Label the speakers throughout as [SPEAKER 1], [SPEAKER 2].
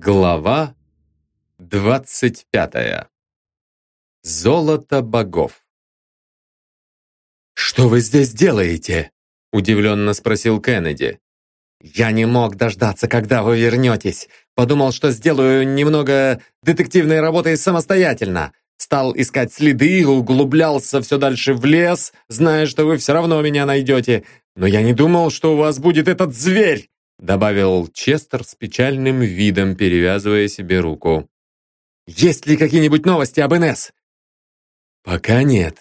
[SPEAKER 1] Глава 25. Золото богов.
[SPEAKER 2] «Что вы здесь делаете?»
[SPEAKER 1] – удивленно спросил Кеннеди.
[SPEAKER 2] «Я не мог дождаться, когда вы вернетесь. Подумал, что сделаю немного детективной работы самостоятельно. Стал искать следы, углублялся все дальше в лес, зная, что вы все равно меня найдете. Но я не думал, что у вас будет этот зверь!» Добавил Честер с печальным видом, перевязывая себе руку. «Есть ли какие-нибудь новости об Инесс?»
[SPEAKER 1] «Пока нет.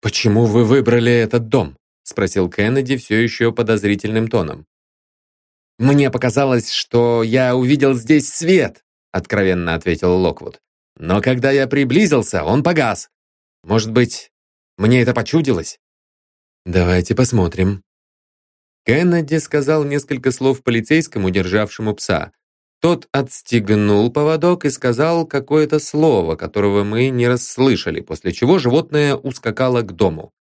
[SPEAKER 1] Почему вы выбрали этот дом?» спросил Кеннеди все еще подозрительным тоном.
[SPEAKER 2] «Мне показалось, что я увидел здесь свет», откровенно ответил Локвуд. «Но когда я приблизился, он погас. Может быть, мне это почудилось?»
[SPEAKER 1] «Давайте посмотрим», Кеннеди сказал несколько слов полицейскому, державшему пса. Тот отстегнул поводок и сказал какое-то слово, которого мы не расслышали, после чего животное ускакало к дому.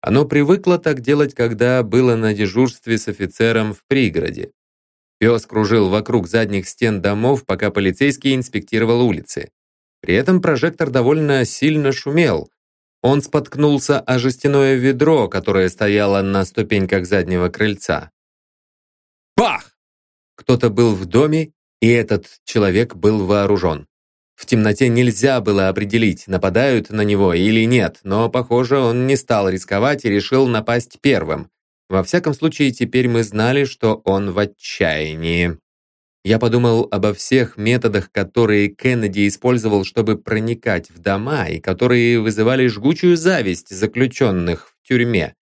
[SPEAKER 1] Оно привыкло так делать, когда было на дежурстве с офицером в пригороде. Пес кружил вокруг задних стен домов, пока полицейский инспектировал улицы. При этом прожектор довольно сильно шумел, он споткнулся о жестяное ведро, которое стояло на ступеньках заднего крыльца. Бах! Кто-то был в доме, и этот человек был вооружен. В темноте нельзя было определить, нападают на него или нет, но, похоже, он не стал рисковать и решил напасть первым. Во всяком случае, теперь мы знали, что он в отчаянии. Я подумал обо всех методах, которые Кеннеди использовал, чтобы проникать в дома и которые вызывали жгучую зависть заключенных в тюрьме.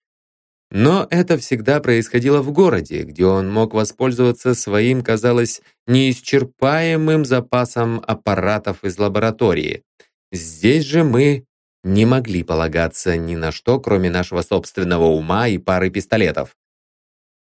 [SPEAKER 1] Но это всегда происходило в городе, где он мог воспользоваться своим, казалось, неисчерпаемым запасом аппаратов из лаборатории. Здесь же мы не могли полагаться ни на что, кроме нашего собственного ума и пары пистолетов.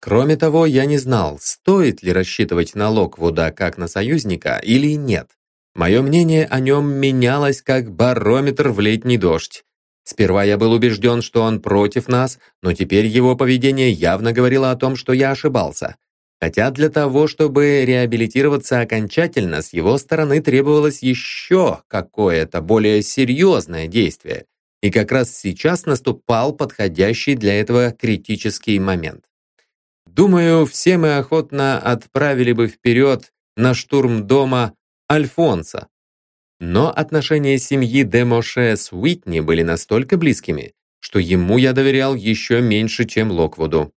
[SPEAKER 1] Кроме того, я не знал, стоит ли рассчитывать на Локвуда как на союзника или нет. Мое мнение о нем менялось как барометр в летний дождь. Сперва я был убежден, что он против нас, но теперь его поведение явно говорило о том, что я ошибался. Хотя для того, чтобы реабилитироваться окончательно, с его стороны требовалось еще какое-то более серьезное действие. И как раз сейчас наступал подходящий для этого критический момент. Думаю, все мы охотно отправили бы вперед на штурм дома Альфонса. Но отношения семьи де Моше с Уитни были настолько близкими, что ему я доверял еще меньше, чем Локвуду.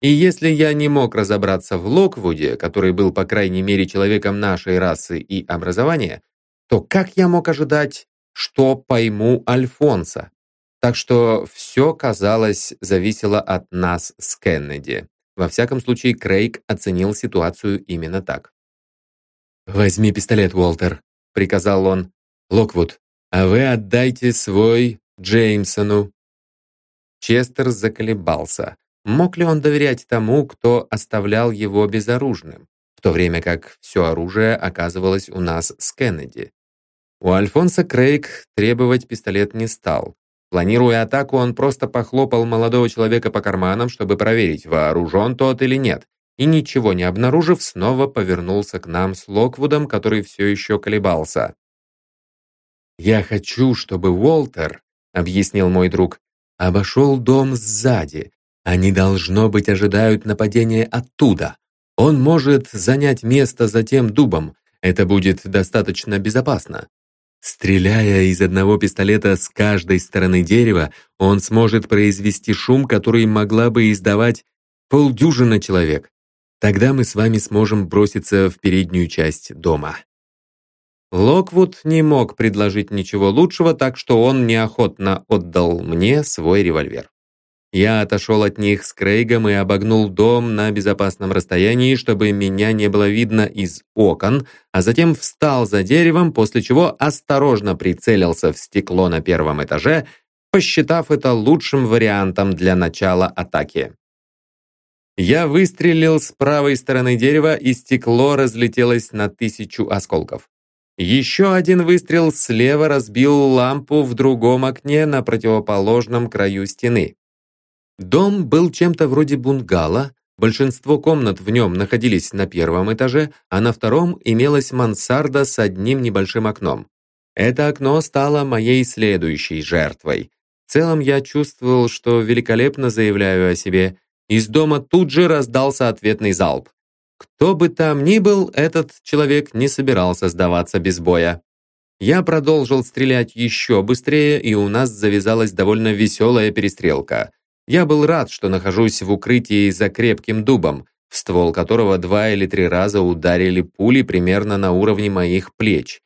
[SPEAKER 1] И если я не мог разобраться в Локвуде, который был, по крайней мере, человеком нашей расы и образования, то как я мог ожидать, что пойму Альфонса? Так что все, казалось, зависело от нас с Кеннеди. Во всяком случае, Крейг оценил ситуацию именно так.
[SPEAKER 2] «Возьми пистолет, Уолтер», — приказал он. «Локвуд, а вы отдайте свой Джеймсону».
[SPEAKER 1] Честер заколебался. Мог ли он доверять тому, кто оставлял его безоружным, в то время как все оружие оказывалось у нас с Кеннеди? У Альфонса Крейг требовать пистолет не стал. Планируя атаку, он просто похлопал молодого человека по карманам, чтобы проверить, вооружен тот или нет, и ничего не обнаружив, снова повернулся к нам с Локвудом, который все еще колебался.
[SPEAKER 2] «Я хочу, чтобы Уолтер», — объяснил мой друг, — «обошел дом сзади. Они, должно быть, ожидают нападения оттуда. Он может занять место за тем дубом. Это будет достаточно безопасно. Стреляя из одного пистолета с каждой стороны дерева, он сможет произвести шум, который могла бы издавать полдюжина человек. Тогда мы с вами сможем броситься в переднюю часть дома.
[SPEAKER 1] Локвуд не мог предложить ничего лучшего, так что он неохотно отдал мне свой револьвер. Я отошел от них с Крейгом и обогнул дом на безопасном расстоянии, чтобы меня не было видно из окон, а затем встал за деревом, после чего осторожно прицелился в стекло на первом этаже, посчитав это лучшим вариантом для начала атаки. Я выстрелил с правой стороны дерева, и стекло разлетелось на тысячу осколков. Еще один выстрел слева разбил лампу в другом окне на противоположном краю стены. Дом был чем-то вроде бунгало, Большинство комнат в нем находились на первом этаже, а на втором имелась мансарда с одним небольшим окном. Это окно стало моей следующей жертвой. В целом я чувствовал, что великолепно заявляю о себе. Из дома тут же раздался ответный залп. Кто бы там ни был, этот человек не собирался сдаваться без боя. Я продолжил стрелять еще быстрее, и у нас завязалась довольно веселая перестрелка. Я был рад, что нахожусь в укрытии за крепким дубом, в ствол которого два или три раза ударили пули примерно на уровне моих плеч.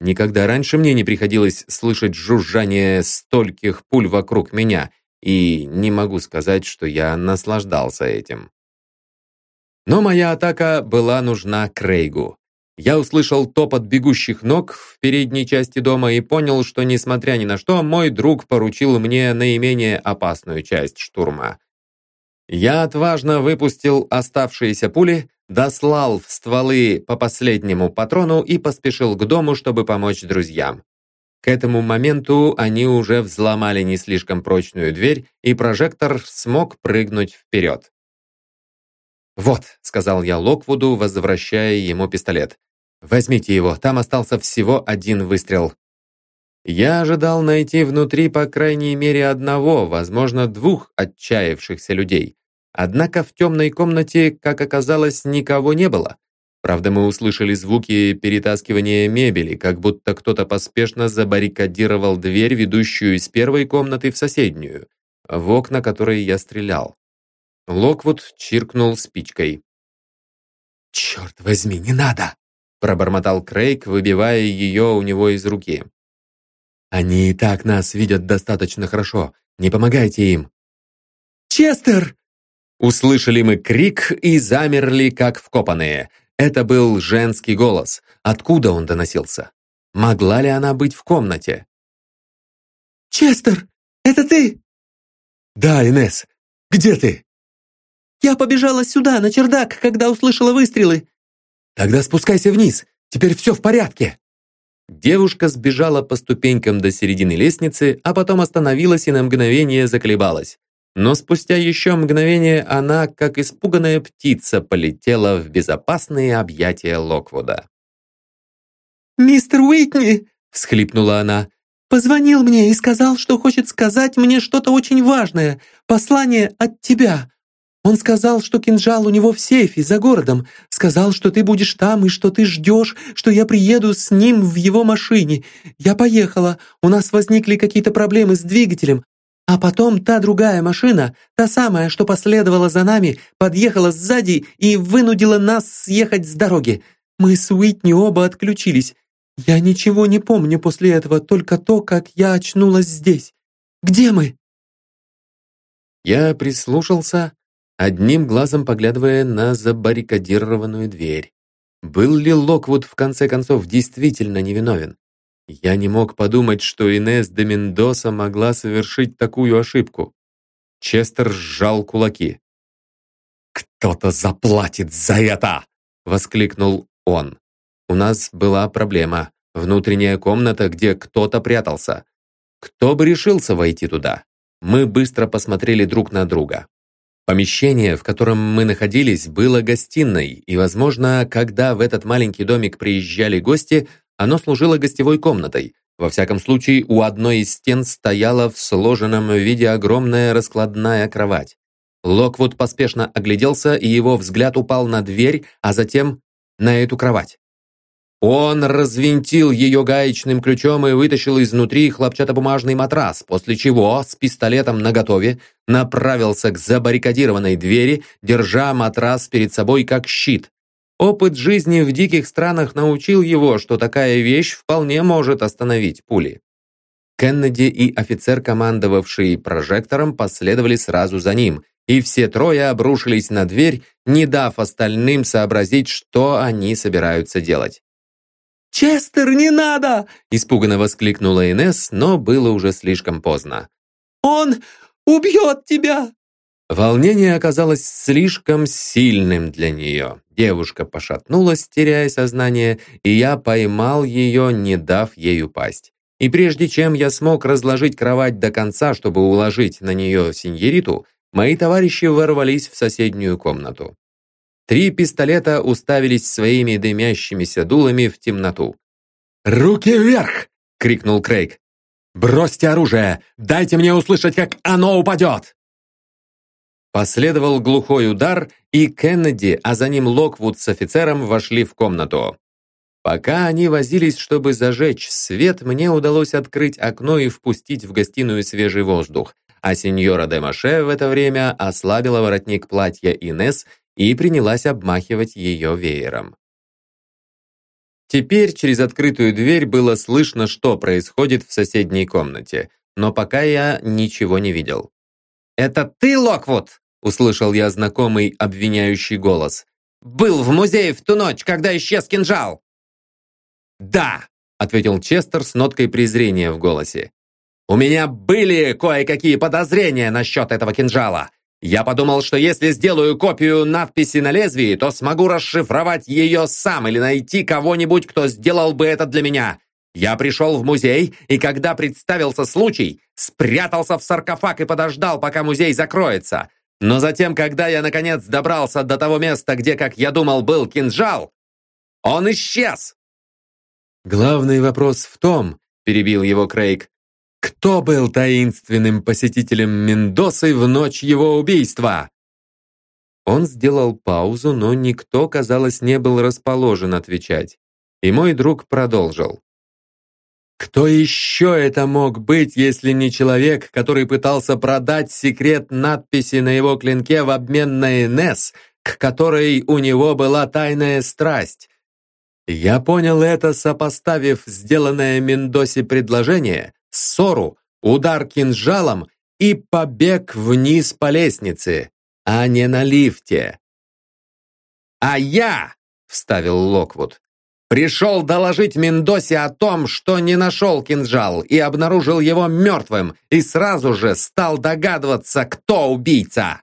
[SPEAKER 1] Никогда раньше мне не приходилось слышать жужжание стольких пуль вокруг меня, и не могу сказать, что я наслаждался этим. Но моя атака была нужна Крейгу. Я услышал топот бегущих ног в передней части дома и понял, что, несмотря ни на что, мой друг поручил мне наименее опасную часть штурма. Я отважно выпустил оставшиеся пули, дослал в стволы по последнему патрону и поспешил к дому, чтобы помочь друзьям. К этому моменту они уже взломали не слишком прочную дверь, и прожектор смог прыгнуть вперед. «Вот», — сказал я Локвуду, возвращая ему пистолет. «Возьмите его, там остался всего один выстрел». Я ожидал найти внутри по крайней мере одного, возможно, двух отчаявшихся людей. Однако в темной комнате, как оказалось, никого не было. Правда, мы услышали звуки перетаскивания мебели, как будто кто-то поспешно забаррикадировал дверь, ведущую из первой комнаты в соседнюю, в окна которой я стрелял. Локвуд чиркнул спичкой.
[SPEAKER 2] «Черт возьми, не надо!»
[SPEAKER 1] Пробормотал Крейг, выбивая ее у него из руки.
[SPEAKER 2] «Они и так нас видят достаточно хорошо. Не помогайте им!»
[SPEAKER 1] «Честер!» Услышали мы крик и замерли, как вкопанные. Это был женский голос. Откуда он доносился? Могла ли она быть в комнате?
[SPEAKER 3] «Честер, это ты?»
[SPEAKER 2] «Да, Инес. Где ты?»
[SPEAKER 3] «Я побежала сюда, на чердак, когда услышала выстрелы».
[SPEAKER 2] «Тогда спускайся вниз. Теперь все в порядке».
[SPEAKER 1] Девушка сбежала по ступенькам до середины лестницы, а потом остановилась и на мгновение заколебалась. Но спустя еще мгновение она, как испуганная птица, полетела в безопасные объятия Локвуда.
[SPEAKER 3] «Мистер Уитни!» — всхлипнула она. «Позвонил мне и сказал, что хочет сказать мне что-то очень важное. Послание от тебя. Он сказал, что кинжал у него в сейфе за городом. Сказал, что ты будешь там и что ты ждешь, что я приеду с ним в его машине. Я поехала. У нас возникли какие-то проблемы с двигателем. А потом та другая машина, та самая, что последовала за нами, подъехала сзади и вынудила нас съехать с дороги. Мы с Уитни оба отключились. Я ничего не помню после этого, только то, как я очнулась здесь. Где мы?»
[SPEAKER 1] Я прислушался, одним глазом поглядывая на забаррикадированную дверь. Был ли Локвуд в конце концов действительно невиновен? Я не мог подумать, что Инес де Мендоса могла совершить такую ошибку. Честер сжал кулаки.
[SPEAKER 2] «Кто-то заплатит за это!» — воскликнул он.
[SPEAKER 1] У нас была проблема. Внутренняя комната, где кто-то прятался. Кто бы решился войти туда? Мы быстро посмотрели друг на друга. Помещение, в котором мы находились, было гостиной, и, возможно, когда в этот маленький домик приезжали гости, оно служило гостевой комнатой. Во всяком случае, у одной из стен стояла в сложенном виде огромная раскладная кровать. Локвуд поспешно огляделся, и его взгляд упал на дверь, а затем на эту кровать. Он развинтил ее гаечным ключом и вытащил изнутри хлопчатобумажный матрас, после чего с пистолетом наготове направился к забаррикадированной двери, держа матрас перед собой как щит. Опыт жизни в диких странах научил его, что такая вещь вполне может остановить пули. Кеннеди и офицер, командовавший прожектором, последовали сразу за ним, и все трое обрушились на дверь, не дав остальным сообразить, что они собираются делать.
[SPEAKER 3] «Честер, не надо!»
[SPEAKER 1] – испуганно воскликнула Инесс, но было уже слишком поздно.
[SPEAKER 3] «Он убьет тебя!»
[SPEAKER 1] Волнение оказалось слишком сильным для нее. Девушка пошатнулась, теряя сознание, и я поймал ее, не дав ей упасть. И прежде чем я смог разложить кровать до конца, чтобы уложить на нее синьериту, мои товарищи ворвались в соседнюю комнату. Три пистолета уставились своими дымящимися дулами в темноту.
[SPEAKER 2] «Руки вверх!» — крикнул Крейг. «Бросьте оружие! Дайте мне услышать, как оно упадет!»
[SPEAKER 1] Последовал глухой удар, и Кеннеди, а за ним Локвуд с офицером вошли в комнату. Пока они возились, чтобы зажечь свет, мне удалось открыть окно и впустить в гостиную свежий воздух, а сеньора де Маше в это время ослабила воротник платья Инес и принялась обмахивать ее веером. Теперь через открытую дверь было слышно, что происходит в соседней комнате, но пока я ничего не видел. «Это ты, Локвуд?» — услышал я знакомый обвиняющий голос. «Был в музее в ту ночь, когда исчез кинжал!» «Да!» — ответил Честер с ноткой презрения в голосе. «У меня были кое-какие подозрения насчет этого кинжала. Я подумал, что если сделаю копию надписи на лезвии, то смогу расшифровать ее сам или найти кого-нибудь, кто сделал бы это для меня. Я пришел в музей, и когда представился случай, спрятался в саркофаг и подождал, пока музей закроется. Но затем, когда я наконец добрался до того места, где, как я думал, был кинжал, он исчез.
[SPEAKER 2] «Главный вопрос в том, — перебил его Крейг, кто был таинственным посетителем Мендосы в ночь его убийства?
[SPEAKER 1] Он сделал паузу, но никто, казалось, не был расположен отвечать. И мой друг продолжил.
[SPEAKER 2] Кто еще это мог быть, если не человек, который пытался продать секрет надписи на его клинке в обмен на Инесс, к которой у него была тайная страсть? Я понял это, сопоставив сделанное Мендосе предложение ссору, удар кинжалом и побег вниз по лестнице, а не на лифте.
[SPEAKER 1] «А я», — вставил Локвуд, «пришел доложить Мендосе о том, что не нашел кинжал и обнаружил его мертвым, и сразу же стал догадываться, кто убийца».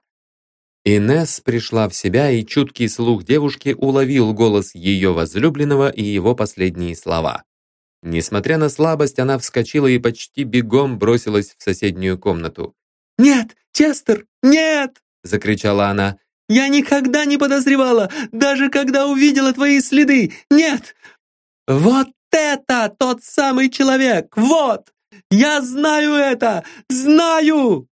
[SPEAKER 1] Инесс пришла в себя, и чуткий слух девушки уловил голос ее возлюбленного и его последние слова. Несмотря на слабость, она вскочила и почти бегом бросилась в соседнюю комнату.
[SPEAKER 3] «Нет, Честер, нет!»
[SPEAKER 1] — закричала она.
[SPEAKER 3] «Я никогда не подозревала, даже когда увидела твои следы! Нет! Вот это тот самый человек! Вот! Я знаю это! Знаю!»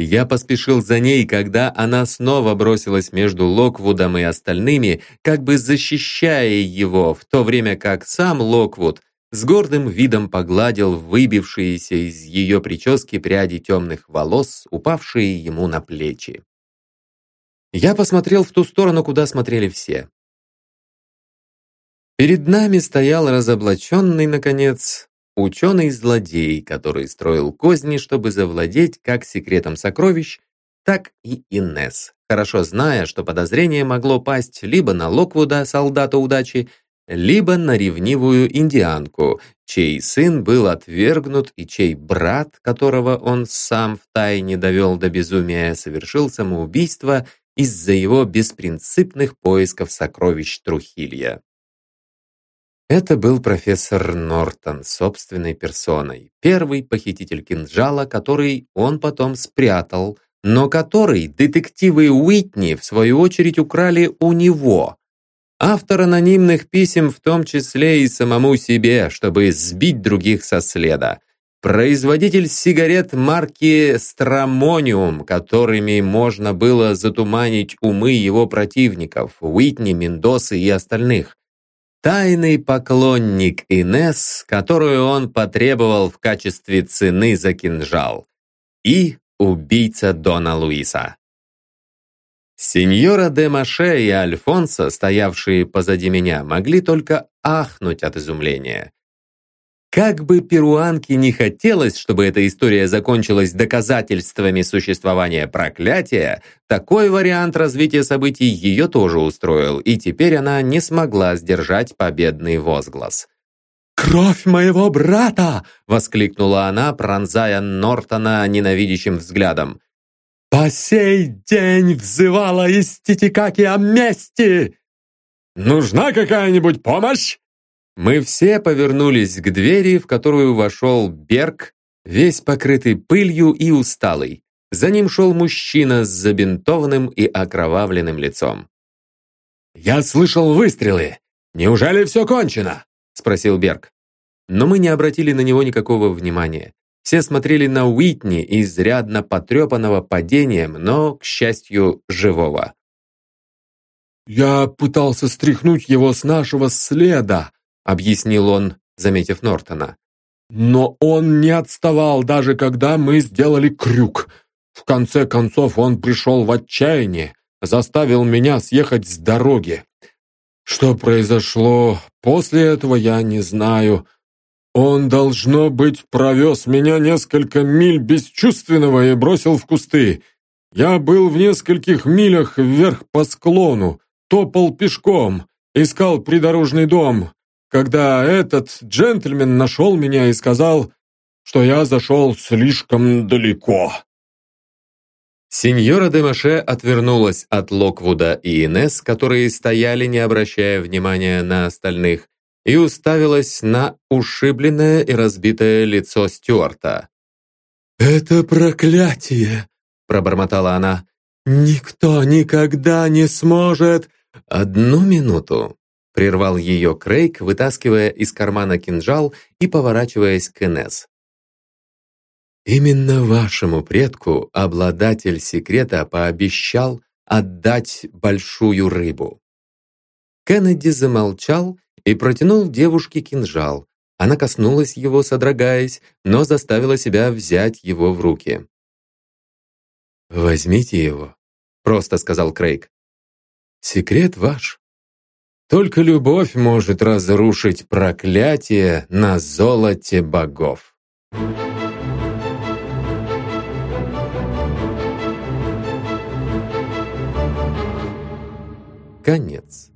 [SPEAKER 1] Я поспешил за ней, когда она снова бросилась между Локвудом и остальными, как бы защищая его, в то время как сам Локвуд с гордым видом погладил выбившиеся из ее прически пряди темных волос, упавшие ему на плечи. Я посмотрел в ту сторону, куда смотрели все. Перед нами стоял разоблаченный, наконец, Ученый-злодей, который строил козни, чтобы завладеть как секретом сокровищ, так и Инес, хорошо зная, что подозрение могло пасть либо на Локвуда, солдата удачи, либо на ревнивую индианку, чей сын был отвергнут и чей брат, которого он сам втайне довел до безумия, совершил самоубийство из-за его беспринципных поисков сокровищ Трухилья. Это был профессор Нортон собственной персоной, первый похититель кинжала, который он потом спрятал, но который детективы Уитни в свою очередь украли у него. Автор анонимных писем в том числе и самому себе, чтобы сбить других со следа. Производитель сигарет марки Страмониум, которыми можно было затуманить умы его противников, Уитни, Мендосы и остальных тайный поклонник Инес, которую он потребовал в качестве цены за кинжал, и убийца Дона Луиса. Сеньора де Маше и Альфонсо, стоявшие позади меня, могли только ахнуть от изумления. Как бы перуанке не хотелось, чтобы эта история закончилась доказательствами существования проклятия, такой вариант развития событий ее тоже устроил, и теперь она не смогла сдержать победный возглас.
[SPEAKER 2] «Кровь моего брата!»
[SPEAKER 1] — воскликнула она, пронзая Нортона ненавидящим взглядом.
[SPEAKER 2] «По сей день взывала из Титикаки о мести! Нужна какая-нибудь помощь?»
[SPEAKER 1] Мы все повернулись к двери, в которую вошел Берг, весь покрытый пылью и усталый. За ним шел мужчина с забинтованным и окровавленным лицом.
[SPEAKER 2] «Я слышал выстрелы! Неужели все кончено?» — спросил Берг.
[SPEAKER 1] Но мы не обратили на него никакого внимания. Все смотрели на Уитни, изрядно потрепанного падением, но, к счастью, живого.
[SPEAKER 2] «Я пытался стряхнуть его с нашего следа», — объяснил он, заметив Нортона. «Но он не отставал, даже когда мы сделали крюк. В конце концов он пришел в отчаяние, заставил меня съехать с дороги. Что произошло после этого, я не знаю. Он, должно быть, провез меня несколько миль бесчувственного и бросил в кусты. Я был в нескольких милях вверх по склону, топал пешком, искал придорожный дом, когда этот джентльмен нашел меня и сказал, что я зашел слишком далеко.
[SPEAKER 1] Сеньора Демаше отвернулась от Локвуда и Инес, которые стояли, не обращая внимания на остальных, и уставилась на ушибленное и разбитое лицо Стюарта.
[SPEAKER 3] «Это проклятие!» – пробормотала она. «Никто никогда не сможет...»
[SPEAKER 1] «Одну минуту!» – прервал ее Крейг, вытаскивая из кармана кинжал и поворачиваясь к Инес. Именно вашему предку обладатель секрета пообещал отдать большую рыбу. Кеннеди замолчал и протянул девушке кинжал. Она коснулась его, содрогаясь, но заставила себя взять его в руки. «Возьмите его», — просто сказал Крейг. «Секрет ваш. Только любовь может разрушить проклятие на золоте богов». Конец.